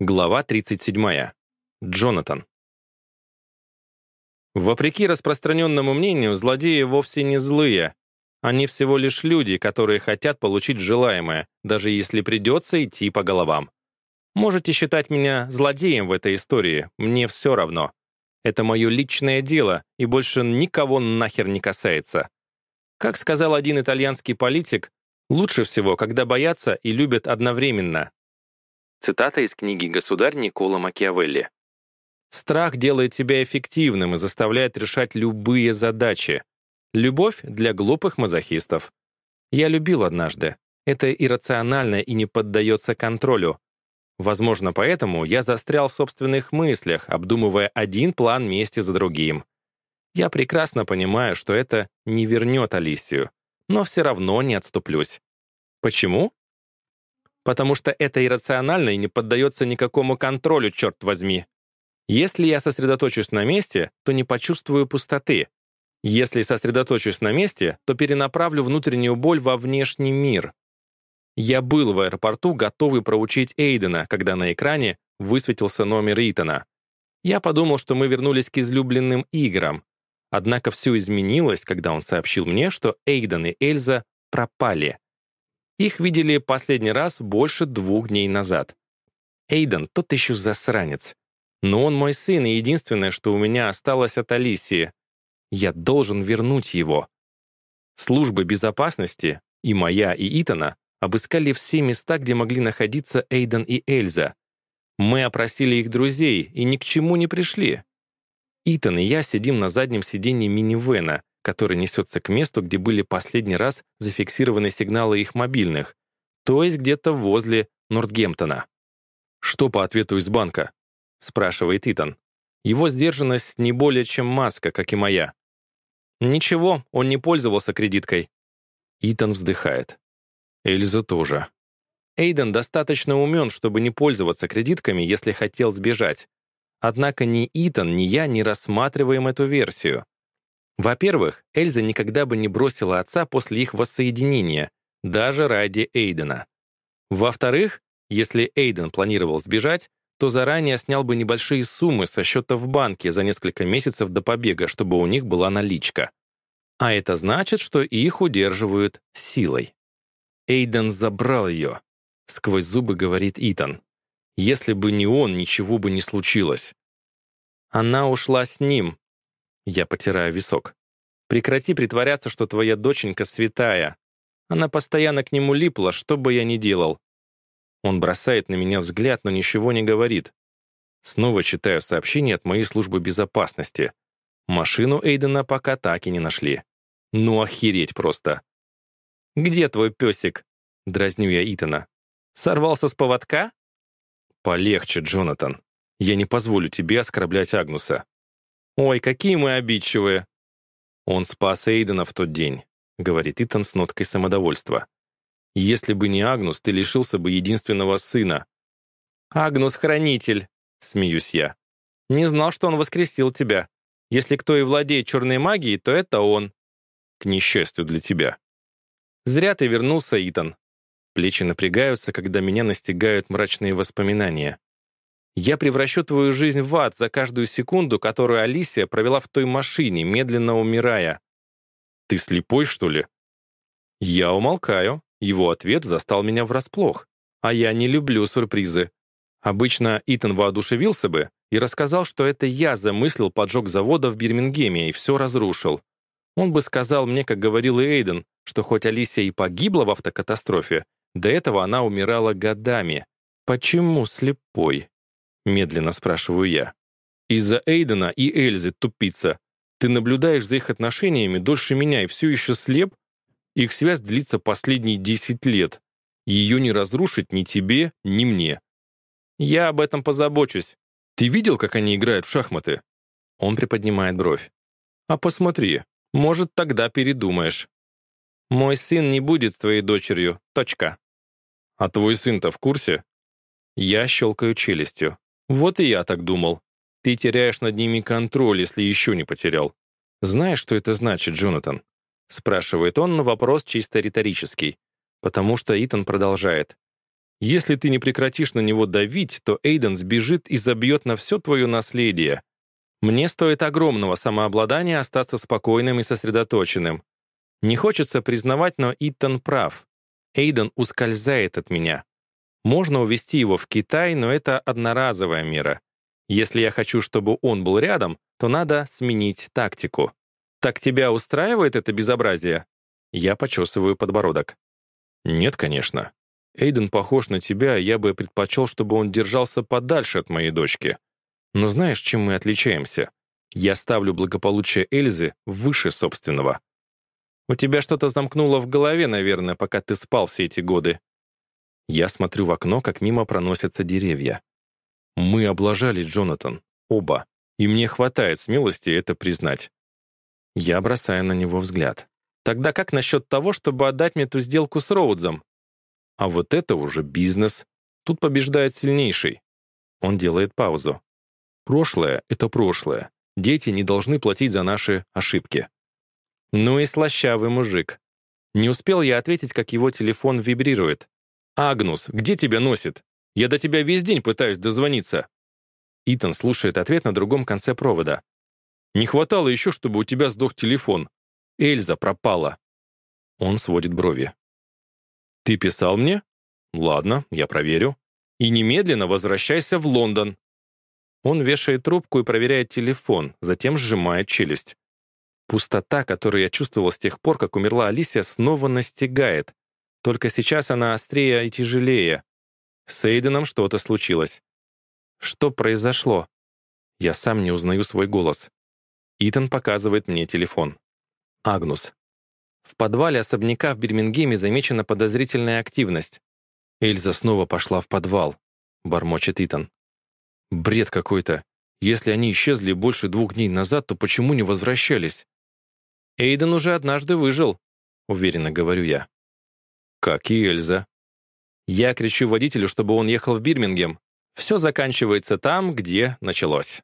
Глава 37. Джонатан. Вопреки распространенному мнению, злодеи вовсе не злые. Они всего лишь люди, которые хотят получить желаемое, даже если придется идти по головам. Можете считать меня злодеем в этой истории, мне все равно. Это мое личное дело, и больше никого нахер не касается. Как сказал один итальянский политик, лучше всего, когда боятся и любят одновременно, Цитата из книги «Государь» Никола Макиавелли. «Страх делает тебя эффективным и заставляет решать любые задачи. Любовь для глупых мазохистов. Я любил однажды. Это иррационально и не поддается контролю. Возможно, поэтому я застрял в собственных мыслях, обдумывая один план мести за другим. Я прекрасно понимаю, что это не вернет Алисию, но все равно не отступлюсь. Почему? потому что это иррационально и не поддается никакому контролю, черт возьми. Если я сосредоточусь на месте, то не почувствую пустоты. Если сосредоточусь на месте, то перенаправлю внутреннюю боль во внешний мир. Я был в аэропорту, готовый проучить Эйдена, когда на экране высветился номер Итана. Я подумал, что мы вернулись к излюбленным играм. Однако все изменилось, когда он сообщил мне, что Эйден и Эльза пропали. Их видели последний раз больше двух дней назад. Эйден тот еще засранец. Но он мой сын, и единственное, что у меня осталось от Алисии. Я должен вернуть его. Службы безопасности, и моя, и Итана, обыскали все места, где могли находиться Эйден и Эльза. Мы опросили их друзей и ни к чему не пришли. Итан и я сидим на заднем сиденье минивэна — который несется к месту, где были последний раз зафиксированы сигналы их мобильных, то есть где-то возле Нортгемптона. «Что по ответу из банка?» — спрашивает Итан. Его сдержанность не более чем маска, как и моя. «Ничего, он не пользовался кредиткой». Итан вздыхает. Эльза тоже. Эйден достаточно умен, чтобы не пользоваться кредитками, если хотел сбежать. Однако ни Итан, ни я не рассматриваем эту версию. Во-первых, Эльза никогда бы не бросила отца после их воссоединения, даже ради Эйдена. Во-вторых, если Эйден планировал сбежать, то заранее снял бы небольшие суммы со счета в банке за несколько месяцев до побега, чтобы у них была наличка. А это значит, что их удерживают силой. Эйден забрал ее, — сквозь зубы говорит Итан. «Если бы не он, ничего бы не случилось». Она ушла с ним, я потираю висок. «Прекрати притворяться, что твоя доченька святая. Она постоянно к нему липла, что бы я ни делал». Он бросает на меня взгляд, но ничего не говорит. Снова читаю сообщение от моей службы безопасности. Машину Эйдена пока так и не нашли. Ну охереть просто. «Где твой песик?» — дразню я Итана. «Сорвался с поводка?» «Полегче, Джонатан. Я не позволю тебе оскорблять Агнуса. «Ой, какие мы обидчивые!» «Он спас Эйдена в тот день», — говорит Итан с ноткой самодовольства. «Если бы не Агнус, ты лишился бы единственного сына». «Агнус-хранитель», — смеюсь я. «Не знал, что он воскресил тебя. Если кто и владеет черной магией, то это он». «К несчастью для тебя». «Зря ты вернулся, Итан». Плечи напрягаются, когда меня настигают мрачные воспоминания. Я превращу твою жизнь в ад за каждую секунду, которую Алисия провела в той машине, медленно умирая». «Ты слепой, что ли?» Я умолкаю. Его ответ застал меня врасплох. А я не люблю сюрпризы. Обычно Итан воодушевился бы и рассказал, что это я замыслил поджог завода в Бирмингеме и все разрушил. Он бы сказал мне, как говорил и Эйден, что хоть Алисия и погибла в автокатастрофе, до этого она умирала годами. Почему слепой? — медленно спрашиваю я. «Из-за Эйдена и Эльзы, тупица. Ты наблюдаешь за их отношениями дольше меня и все еще слеп? Их связь длится последние 10 лет. Ее не разрушить ни тебе, ни мне. Я об этом позабочусь. Ты видел, как они играют в шахматы?» Он приподнимает бровь. «А посмотри, может, тогда передумаешь». «Мой сын не будет твоей дочерью. Точка». «А твой сын-то в курсе?» Я щелкаю челюстью. Вот и я так думал. Ты теряешь над ними контроль, если еще не потерял. Знаешь, что это значит, Джонатан? Спрашивает он, но вопрос чисто риторический. Потому что Итан продолжает. Если ты не прекратишь на него давить, то Эйден сбежит и забьет на все твое наследие. Мне стоит огромного самообладания остаться спокойным и сосредоточенным. Не хочется признавать, но Итан прав. Эйден ускользает от меня. Можно увезти его в Китай, но это одноразовая мера. Если я хочу, чтобы он был рядом, то надо сменить тактику. Так тебя устраивает это безобразие? Я почесываю подбородок. Нет, конечно. Эйден похож на тебя, я бы предпочел, чтобы он держался подальше от моей дочки. Но знаешь, чем мы отличаемся? Я ставлю благополучие Эльзы выше собственного. У тебя что-то замкнуло в голове, наверное, пока ты спал все эти годы. Я смотрю в окно, как мимо проносятся деревья. Мы облажали Джонатан, оба, и мне хватает смелости это признать. Я бросаю на него взгляд. Тогда как насчет того, чтобы отдать мне ту сделку с Роудзом? А вот это уже бизнес. Тут побеждает сильнейший. Он делает паузу. Прошлое — это прошлое. Дети не должны платить за наши ошибки. Ну и слащавый мужик. Не успел я ответить, как его телефон вибрирует. «Агнус, где тебя носит? Я до тебя весь день пытаюсь дозвониться». Итан слушает ответ на другом конце провода. «Не хватало еще, чтобы у тебя сдох телефон. Эльза пропала». Он сводит брови. «Ты писал мне? Ладно, я проверю. И немедленно возвращайся в Лондон». Он вешает трубку и проверяет телефон, затем сжимает челюсть. Пустота, которую я чувствовал с тех пор, как умерла Алисия, снова настигает. Только сейчас она острее и тяжелее. С Эйденом что-то случилось. Что произошло? Я сам не узнаю свой голос. Итан показывает мне телефон. Агнус. В подвале особняка в Бирмингеме замечена подозрительная активность. Эльза снова пошла в подвал, бормочет Итан. Бред какой-то. Если они исчезли больше двух дней назад, то почему не возвращались? Эйден уже однажды выжил, уверенно говорю я. Как и Эльза. Я кричу водителю, чтобы он ехал в Бирмингем. Все заканчивается там, где началось.